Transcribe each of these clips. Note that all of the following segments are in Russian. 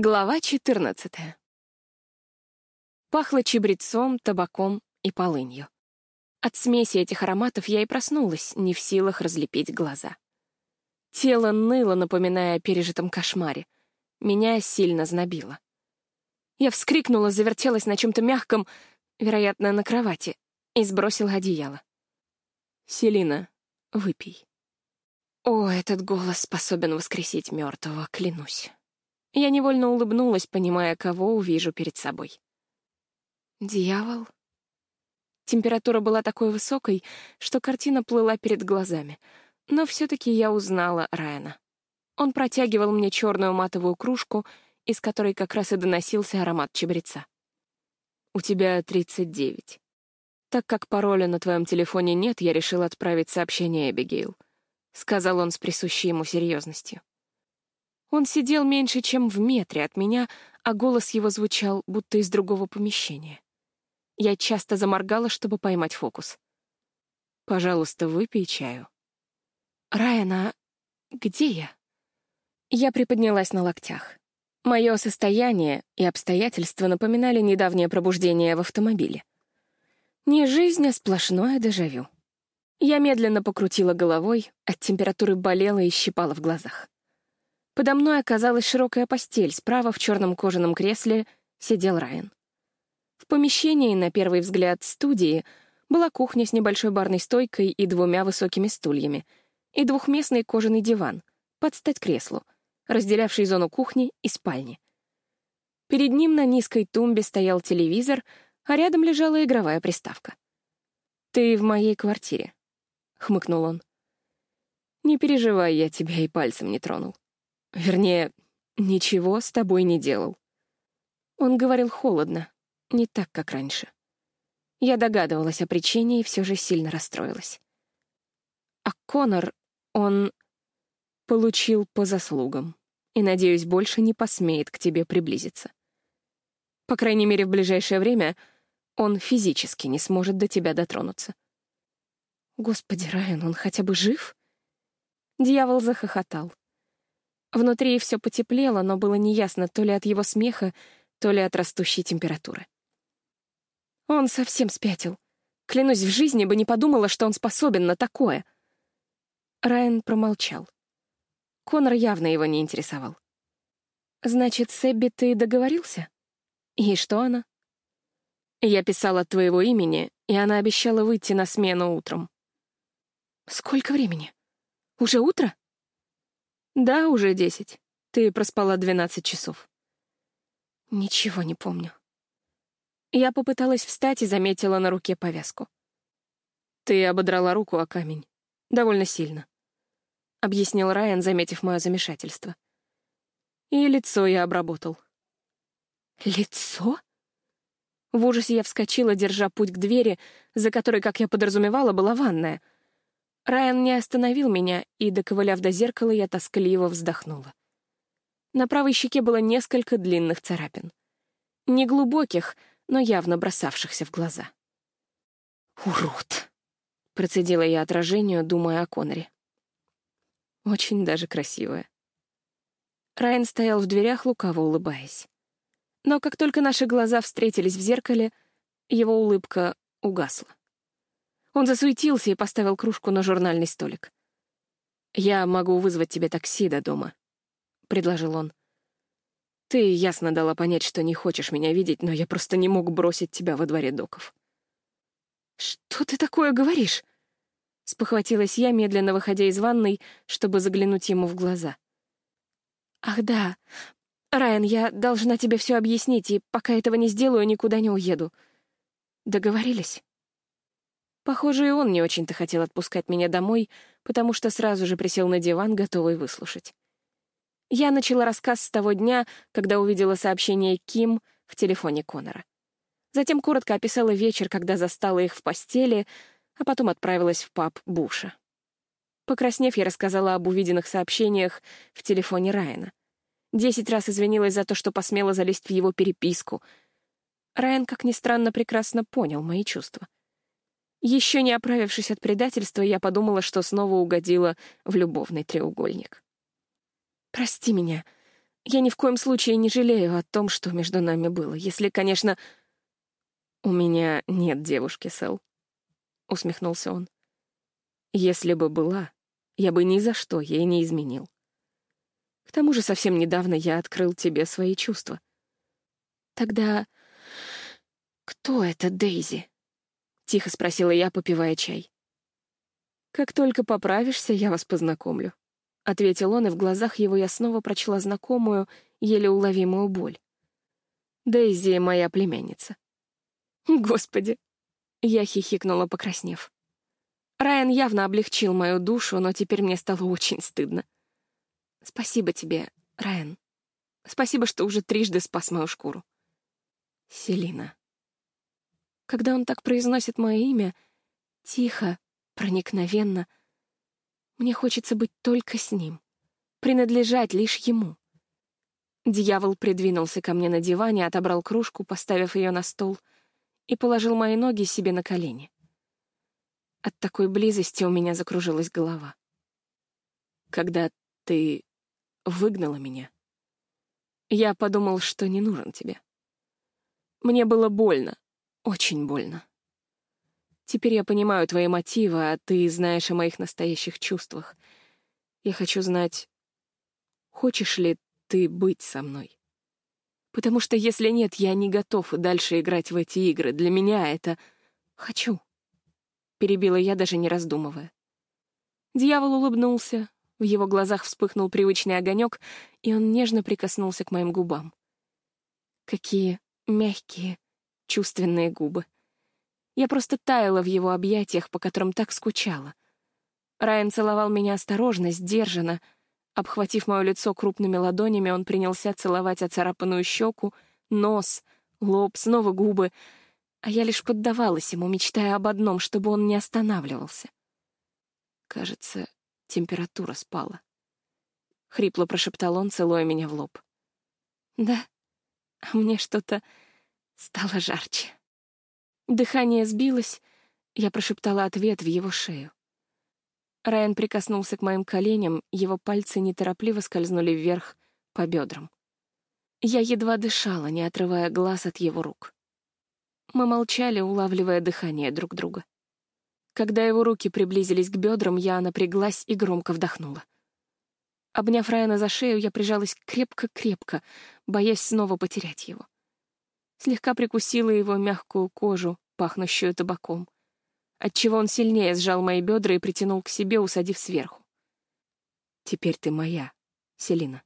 Глава 14. Пахло чебрецом, табаком и полынью. От смеси этих ароматов я и проснулась, не в силах разлепить глаза. Тело ныло, напоминая о пережитом кошмаре. Меня сильно знобило. Я вскрикнула, завертелась на чем-то мягком, вероятно, на кровати, и сбросила одеяло. «Селина, выпей». О, этот голос способен воскресить мертвого, клянусь. Я невольно улыбнулась, понимая, кого увижу перед собой. Дьявол? Температура была такой высокой, что картина плыла перед глазами. Но все-таки я узнала Райана. Он протягивал мне черную матовую кружку, из которой как раз и доносился аромат чабреца. «У тебя 39. Так как пароля на твоем телефоне нет, я решил отправить сообщение Эбигейл», — сказал он с присущей ему серьезностью. Он сидел меньше, чем в метре от меня, а голос его звучал, будто из другого помещения. Я часто заморгала, чтобы поймать фокус. «Пожалуйста, выпей чаю». «Райан, а где я?» Я приподнялась на локтях. Мое состояние и обстоятельства напоминали недавнее пробуждение в автомобиле. Не жизнь, а сплошное дежавю. Я медленно покрутила головой, от температуры болела и щипала в глазах. Подо мной оказалась широкая постель, справа в черном кожаном кресле сидел Райан. В помещении, на первый взгляд, студии была кухня с небольшой барной стойкой и двумя высокими стульями, и двухместный кожаный диван, под стать креслу, разделявший зону кухни и спальни. Перед ним на низкой тумбе стоял телевизор, а рядом лежала игровая приставка. «Ты в моей квартире», — хмыкнул он. «Не переживай, я тебя и пальцем не тронул». Вернее, ничего с тобой не делал. Он говорил холодно, не так, как раньше. Я догадывалась о причине и все же сильно расстроилась. А Конор, он получил по заслугам и, надеюсь, больше не посмеет к тебе приблизиться. По крайней мере, в ближайшее время он физически не сможет до тебя дотронуться. Господи, Райан, он хотя бы жив? Дьявол захохотал. Внутри все потеплело, но было неясно то ли от его смеха, то ли от растущей температуры. Он совсем спятил. Клянусь, в жизни бы не подумала, что он способен на такое. Райан промолчал. Конор явно его не интересовал. «Значит, с Эбби ты договорился? И что она?» «Я писала от твоего имени, и она обещала выйти на смену утром». «Сколько времени? Уже утро?» Да, уже десять. Ты проспала двенадцать часов. Ничего не помню. Я попыталась встать и заметила на руке повязку. Ты ободрала руку о камень. Довольно сильно. Объяснил Райан, заметив мое замешательство. И лицо я обработал. Лицо? В ужасе я вскочила, держа путь к двери, за которой, как я подразумевала, была ванная — Райан не остановил меня, и, доковыляв до зеркала, я тоскливо вздохнула. На правой щеке было несколько длинных царапин. Не глубоких, но явно бросавшихся в глаза. «Урод!» — процедила я отражению, думая о Коноре. Очень даже красивая. Райан стоял в дверях, лукаво улыбаясь. Но как только наши глаза встретились в зеркале, его улыбка угасла. Он засуетился и поставил кружку на журнальный столик. «Я могу вызвать тебе такси до дома», — предложил он. «Ты ясно дала понять, что не хочешь меня видеть, но я просто не мог бросить тебя во дворе доков». «Что ты такое говоришь?» Спохватилась я, медленно выходя из ванной, чтобы заглянуть ему в глаза. «Ах да. Райан, я должна тебе все объяснить, и пока этого не сделаю, никуда не уеду. Договорились?» Похоже, и он не очень-то хотел отпускать меня домой, потому что сразу же присел на диван, готовый выслушать. Я начала рассказ с того дня, когда увидела сообщение Ким в телефоне Конора. Затем коротко описала вечер, когда застала их в постели, а потом отправилась в паб Буша. Покраснев, я рассказала об увиденных сообщениях в телефоне Райана. Десять раз извинилась за то, что посмела залезть в его переписку. Райан, как ни странно, прекрасно понял мои чувства. Еще не оправившись от предательства, я подумала, что снова угодила в любовный треугольник. «Прости меня. Я ни в коем случае не жалею о том, что между нами было, если, конечно... «У меня нет девушки, Сэл», — усмехнулся он. «Если бы была, я бы ни за что ей не изменил. К тому же совсем недавно я открыл тебе свои чувства. Тогда кто это Дейзи? Тихо спросила я, попивая чай. Как только поправишься, я вас познакомлю. Ответил он, и в глазах его я снова прочла знакомую, еле уловимую боль. Дейзи — моя племянница. Господи! Я хихикнула, покраснев. Райан явно облегчил мою душу, но теперь мне стало очень стыдно. Спасибо тебе, Райан. Спасибо, что уже трижды спас мою шкуру. Селина. Когда он так произносит мое имя, тихо, проникновенно, мне хочется быть только с ним, принадлежать лишь ему. Дьявол придвинулся ко мне на диване, отобрал кружку, поставив ее на стол, и положил мои ноги себе на колени. От такой близости у меня закружилась голова. Когда ты выгнала меня, я подумал, что не нужен тебе. Мне было больно, очень больно. Теперь я понимаю твои мотивы, а ты знаешь о моих настоящих чувствах. Я хочу знать, хочешь ли ты быть со мной? Потому что если нет, я не готов дальше играть в эти игры. Для меня это «хочу». Перебила я, даже не раздумывая. Дьявол улыбнулся, в его глазах вспыхнул привычный огонек, и он нежно прикоснулся к моим губам. Какие мягкие, чувственные губы. Я просто таяла в его объятиях, по которым так скучала. Райан целовал меня осторожно, сдержанно. Обхватив мое лицо крупными ладонями, он принялся целовать оцарапанную щеку, нос, лоб, снова губы, а я лишь поддавалась ему, мечтая об одном, чтобы он не останавливался. Кажется, температура спала. Хрипло прошептал он, целуя меня в лоб. Да, а мне что-то стало жарче. Дыхание сбилось, я прошептала ответ в его шею. Райан прикоснулся к моим коленям, его пальцы неторопливо скользнули вверх по бедрам. Я едва дышала, не отрывая глаз от его рук. Мы молчали, улавливая дыхание друг друга. Когда его руки приблизились к бедрам, я напряглась и громко вдохнула. Обняв Райана за шею, я прижалась крепко-крепко, боясь снова потерять его. Слегка прикусила его мягкую кожу, пахнущую табаком, отчего он сильнее сжал мои бедра и притянул к себе, усадив сверху. «Теперь ты моя, Селина.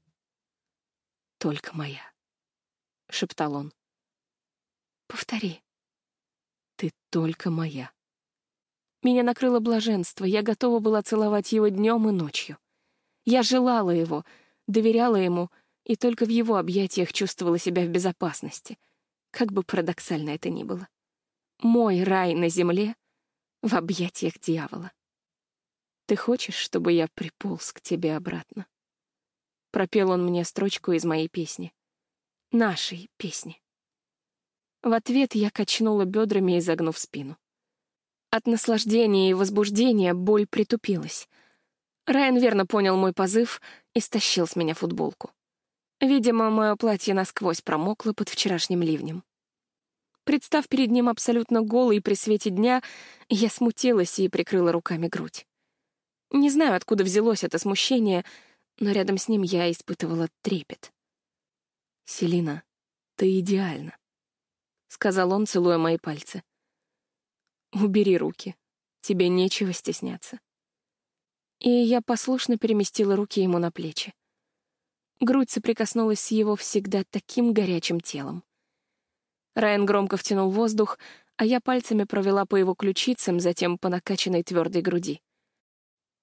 Только моя», — шептал он. «Повтори. Ты только моя». Меня накрыло блаженство, я готова была целовать его днем и ночью. Я желала его, доверяла ему, и только в его объятиях чувствовала себя в безопасности, как бы парадоксально это ни было. Мой рай на земле в объятиях дьявола. «Ты хочешь, чтобы я приполз к тебе обратно?» Пропел он мне строчку из моей песни. Нашей песни. В ответ я качнула бедрами, изогнув спину. От наслаждения и возбуждения боль притупилась — Райан верно понял мой позыв и стащил с меня футболку. Видимо, мое платье насквозь промокло под вчерашним ливнем. Представ перед ним абсолютно голый при свете дня, я смутилась и прикрыла руками грудь. Не знаю, откуда взялось это смущение, но рядом с ним я испытывала трепет. «Селина, ты идеальна», — сказал он, целуя мои пальцы. «Убери руки, тебе нечего стесняться» и я послушно переместила руки ему на плечи. Грудь соприкоснулась с его всегда таким горячим телом. Райан громко втянул воздух, а я пальцами провела по его ключицам, затем по накачанной твердой груди.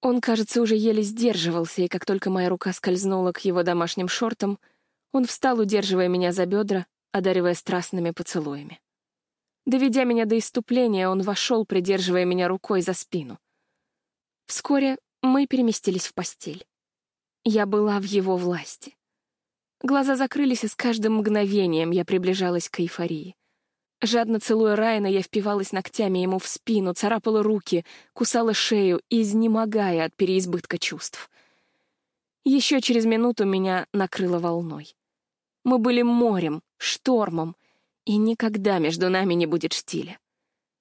Он, кажется, уже еле сдерживался, и как только моя рука скользнула к его домашним шортам, он встал, удерживая меня за бедра, одаривая страстными поцелуями. Доведя меня до иступления, он вошел, придерживая меня рукой за спину. Вскоре мы переместились в постель. Я была в его власти. Глаза закрылись, и с каждым мгновением я приближалась к эйфории. Жадно целуя Райана, я впивалась ногтями ему в спину, царапала руки, кусала шею, изнемогая от переизбытка чувств. Еще через минуту меня накрыло волной. Мы были морем, штормом, и никогда между нами не будет штиля.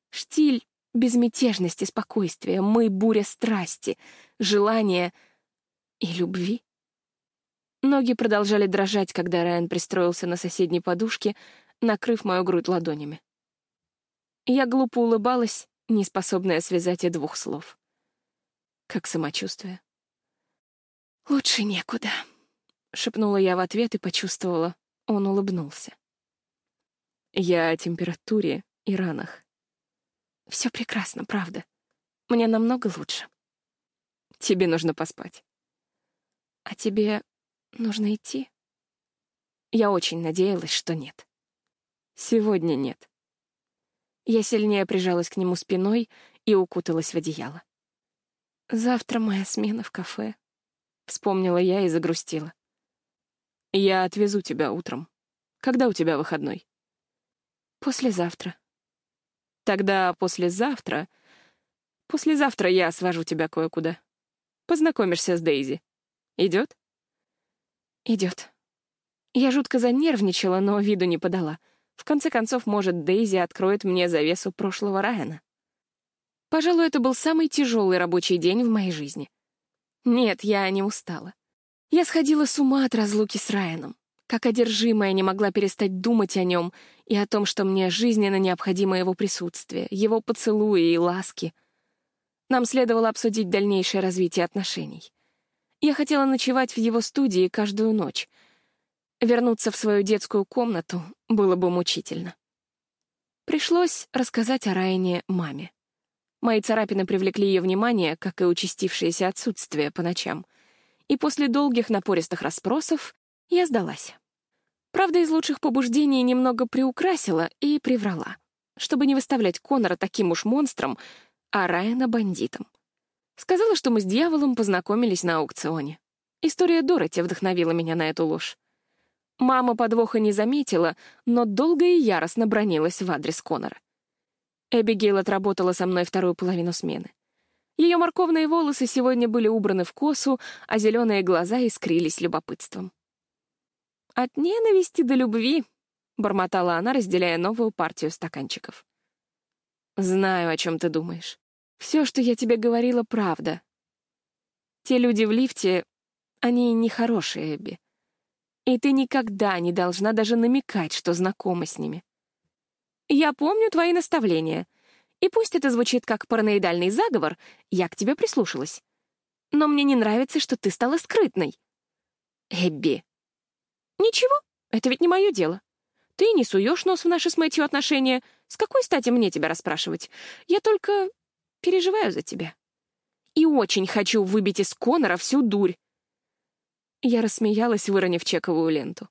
Штиль — безмятежность и спокойствие, мы — буря страсти, желания и любви. Ноги продолжали дрожать, когда Райан пристроился на соседней подушке, накрыв мою грудь ладонями. Я глупо улыбалась, не способная связать и двух слов. Как самочувствие? «Лучше некуда», — шепнула я в ответ и почувствовала, он улыбнулся. «Я о температуре и ранах». «Все прекрасно, правда. Мне намного лучше». «Тебе нужно поспать». «А тебе нужно идти?» Я очень надеялась, что нет. Сегодня нет. Я сильнее прижалась к нему спиной и укуталась в одеяло. «Завтра моя смена в кафе», — вспомнила я и загрустила. «Я отвезу тебя утром. Когда у тебя выходной?» «Послезавтра». «Тогда послезавтра...» «Послезавтра я свожу тебя кое-куда. Познакомишься с Дейзи. Идет?» «Идет». Я жутко занервничала, но виду не подала. В конце концов, может, Дейзи откроет мне завесу прошлого Райана. Пожалуй, это был самый тяжелый рабочий день в моей жизни. Нет, я не устала. Я сходила с ума от разлуки с Райаном. Как одержимая не могла перестать думать о нем и о том, что мне жизненно необходимо его присутствие, его поцелуи и ласки. Нам следовало обсудить дальнейшее развитие отношений. Я хотела ночевать в его студии каждую ночь. Вернуться в свою детскую комнату было бы мучительно. Пришлось рассказать о Райане маме. Мои царапины привлекли ее внимание, как и участившееся отсутствие по ночам — и после долгих напористых расспросов я сдалась. Правда, из лучших побуждений немного приукрасила и приврала, чтобы не выставлять Конора таким уж монстром, а Райана — бандитом. Сказала, что мы с дьяволом познакомились на аукционе. История Дороти вдохновила меня на эту ложь. Мама подвоха не заметила, но долго и яростно бронилась в адрес Конора. Эбигейл отработала со мной вторую половину смены. Ее морковные волосы сегодня были убраны в косу, а зеленые глаза искрились любопытством. «От ненависти до любви», — бормотала она, разделяя новую партию стаканчиков. «Знаю, о чем ты думаешь. Все, что я тебе говорила, правда. Те люди в лифте, они нехорошие, Эбби. И ты никогда не должна даже намекать, что знакома с ними. Я помню твои наставления — и пусть это звучит как параноидальный заговор, я к тебе прислушалась. Но мне не нравится, что ты стала скрытной. Эбби. Ничего, это ведь не мое дело. Ты не суешь нос в наши с Мэтью отношения. С какой стати мне тебя расспрашивать? Я только переживаю за тебя. И очень хочу выбить из Конора всю дурь. Я рассмеялась, выронив чековую ленту.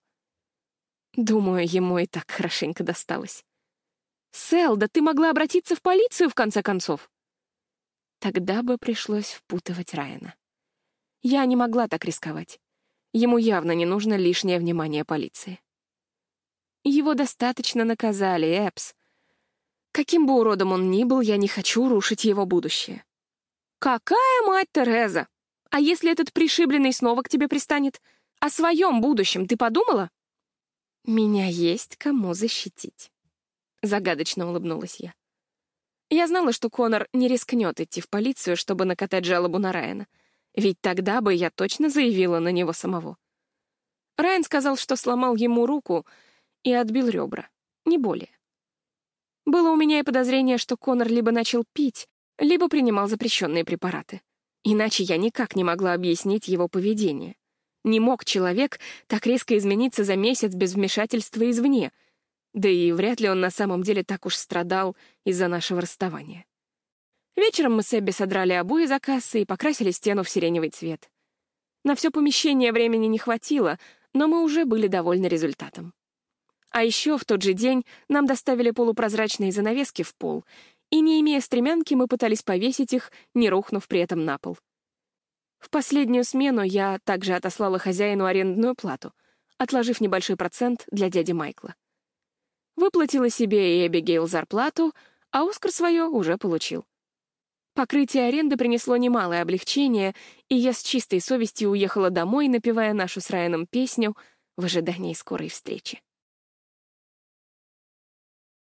Думаю, ему и так хорошенько досталось. Сэл, да ты могла обратиться в полицию, в конце концов. Тогда бы пришлось впутывать Райана. Я не могла так рисковать. Ему явно не нужно лишнее внимание полиции. Его достаточно наказали, Эпс. Каким бы уродом он ни был, я не хочу рушить его будущее. Какая мать Тереза? А если этот пришибленный снова к тебе пристанет? О своем будущем ты подумала? Меня есть кому защитить. Загадочно улыбнулась я. Я знала, что Конор не рискнет идти в полицию, чтобы накатать жалобу на Райана. Ведь тогда бы я точно заявила на него самого. Райан сказал, что сломал ему руку и отбил ребра. Не более. Было у меня и подозрение, что Конор либо начал пить, либо принимал запрещенные препараты. Иначе я никак не могла объяснить его поведение. Не мог человек так резко измениться за месяц без вмешательства извне — да и вряд ли он на самом деле так уж страдал из-за нашего расставания. Вечером мы с Эбби содрали обои за кассы и покрасили стену в сиреневый цвет. На все помещение времени не хватило, но мы уже были довольны результатом. А еще в тот же день нам доставили полупрозрачные занавески в пол, и, не имея стремянки, мы пытались повесить их, не рухнув при этом на пол. В последнюю смену я также отослала хозяину арендную плату, отложив небольшой процент для дяди Майкла. Выплатила себе и Эбигейл зарплату, а Оскар свое уже получил. Покрытие аренды принесло немалое облегчение, и я с чистой совестью уехала домой, напевая нашу с Райаном песню в ожидании скорой встречи.